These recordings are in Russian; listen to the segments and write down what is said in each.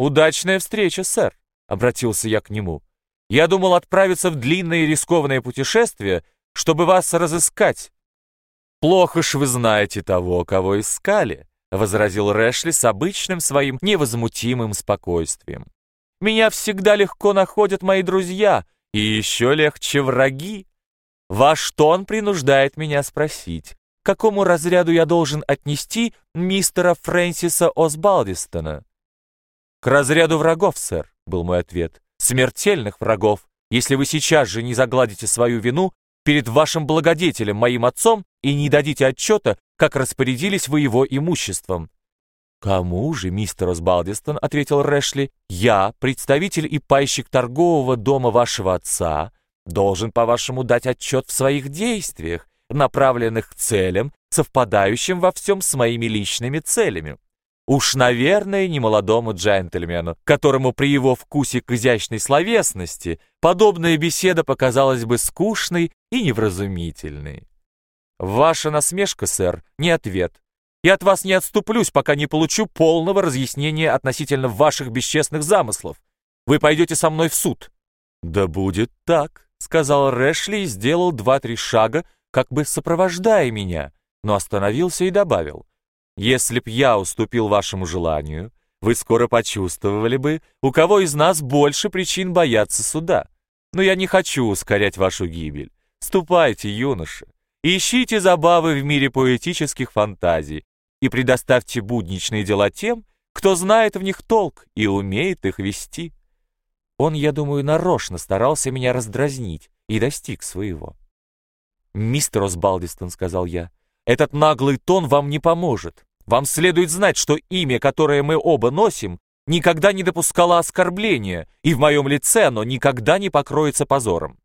«Удачная встреча, сэр», — обратился я к нему. «Я думал отправиться в длинное и рискованное путешествие, чтобы вас разыскать». «Плохо ж вы знаете того, кого искали», — возразил Рэшли с обычным своим невозмутимым спокойствием. «Меня всегда легко находят мои друзья, и еще легче враги. Ваш тон принуждает меня спросить, к какому разряду я должен отнести мистера Фрэнсиса Осбалдистона?» «К разряду врагов, сэр», — был мой ответ. «Смертельных врагов, если вы сейчас же не загладите свою вину перед вашим благодетелем, моим отцом, и не дадите отчета, как распорядились вы его имуществом». «Кому же, мистер Осбалдистон?» — ответил Рэшли. «Я, представитель и пайщик торгового дома вашего отца, должен, по-вашему, дать отчет в своих действиях, направленных к целям, совпадающим во всем с моими личными целями. Уж, наверное, не молодому джентльмену, которому при его вкусе к изящной словесности подобная беседа показалась бы скучной и невразумительной. Ваша насмешка, сэр, не ответ. И от вас не отступлюсь, пока не получу полного разъяснения относительно ваших бесчестных замыслов. Вы пойдете со мной в суд. Да будет так, сказал Рэшли и сделал два-три шага, как бы сопровождая меня, но остановился и добавил. Если б я уступил вашему желанию, вы скоро почувствовали бы, у кого из нас больше причин бояться суда. Но я не хочу ускорять вашу гибель. Ступайте, юноша, ищите забавы в мире поэтических фантазий, и предоставьте будничные дела тем, кто знает в них толк и умеет их вести. Он, я думаю, нарочно старался меня раздразнить и достиг своего. «Мистер Осбалдистон», — сказал я, — «этот наглый тон вам не поможет. Вам следует знать, что имя, которое мы оба носим, никогда не допускало оскорбления, и в моем лице оно никогда не покроется позором».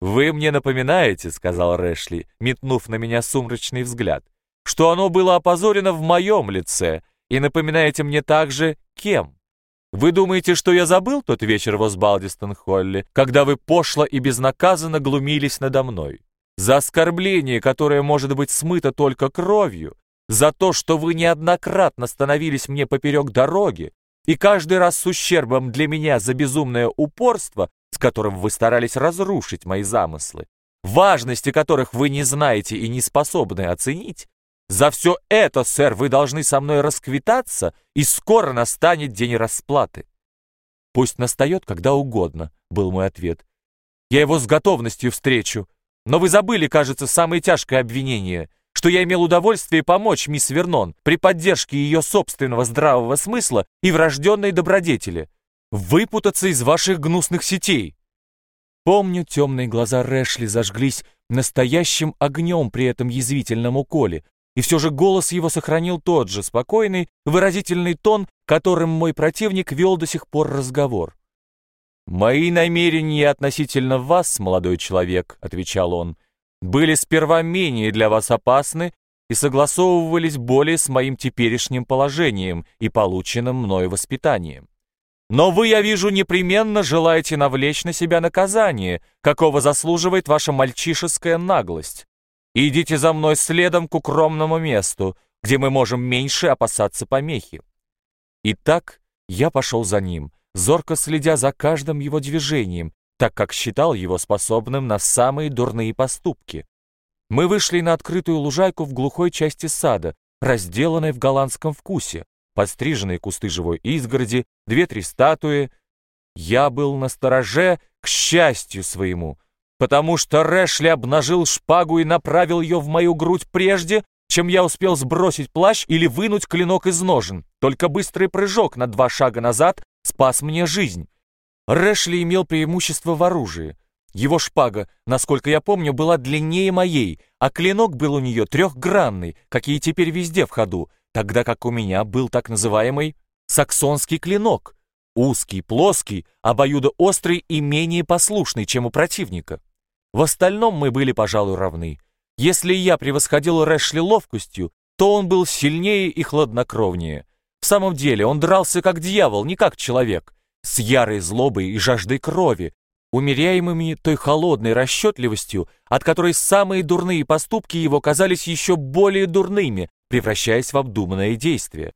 «Вы мне напоминаете», — сказал Рэшли, метнув на меня сумрачный взгляд, что оно было опозорено в моем лице, и напоминаете мне также, кем. Вы думаете, что я забыл тот вечер в Осбалдистон-Холле, когда вы пошло и безнаказанно глумились надо мной? За оскорбление, которое может быть смыто только кровью, за то, что вы неоднократно становились мне поперек дороги, и каждый раз с ущербом для меня за безумное упорство, с которым вы старались разрушить мои замыслы, важности которых вы не знаете и не способны оценить, за все это, сэр, вы должны со мной расквитаться, и скоро настанет день расплаты. Пусть настает когда угодно, был мой ответ. Я его с готовностью встречу. Но вы забыли, кажется, самое тяжкое обвинение, что я имел удовольствие помочь мисс Вернон при поддержке ее собственного здравого смысла и врожденной добродетели. Выпутаться из ваших гнусных сетей. Помню, темные глаза Рэшли зажглись настоящим огнем при этом язвительном уколе, и все же голос его сохранил тот же спокойный, выразительный тон, которым мой противник вел до сих пор разговор. «Мои намерения относительно вас, молодой человек», — отвечал он, «были сперва менее для вас опасны и согласовывались более с моим теперешним положением и полученным мною воспитанием. Но вы, я вижу, непременно желаете навлечь на себя наказание, какого заслуживает ваша мальчишеская наглость. Идите за мной следом к укромному месту, где мы можем меньше опасаться помехи. Итак, я пошел за ним, зорко следя за каждым его движением, так как считал его способным на самые дурные поступки. Мы вышли на открытую лужайку в глухой части сада, разделанной в голландском вкусе, подстриженные кусты живой изгороди, две-три статуи. Я был на стороже к счастью своему, потому что Рэшли обнажил шпагу и направил ее в мою грудь прежде, чем я успел сбросить плащ или вынуть клинок из ножен. Только быстрый прыжок на два шага назад спас мне жизнь. Рэшли имел преимущество в оружии. Его шпага, насколько я помню, была длиннее моей, а клинок был у нее трехгранный, какие теперь везде в ходу, тогда как у меня был так называемый саксонский клинок, узкий, плоский, обоюдоострый и менее послушный, чем у противника. В остальном мы были, пожалуй, равны. Если я превосходил Рэшли ловкостью, то он был сильнее и хладнокровнее. В самом деле он дрался как дьявол, не как человек, с ярой злобой и жаждой крови, умеряемыми той холодной расчетливостью, от которой самые дурные поступки его казались еще более дурными, превращаясь в обдуманное действие.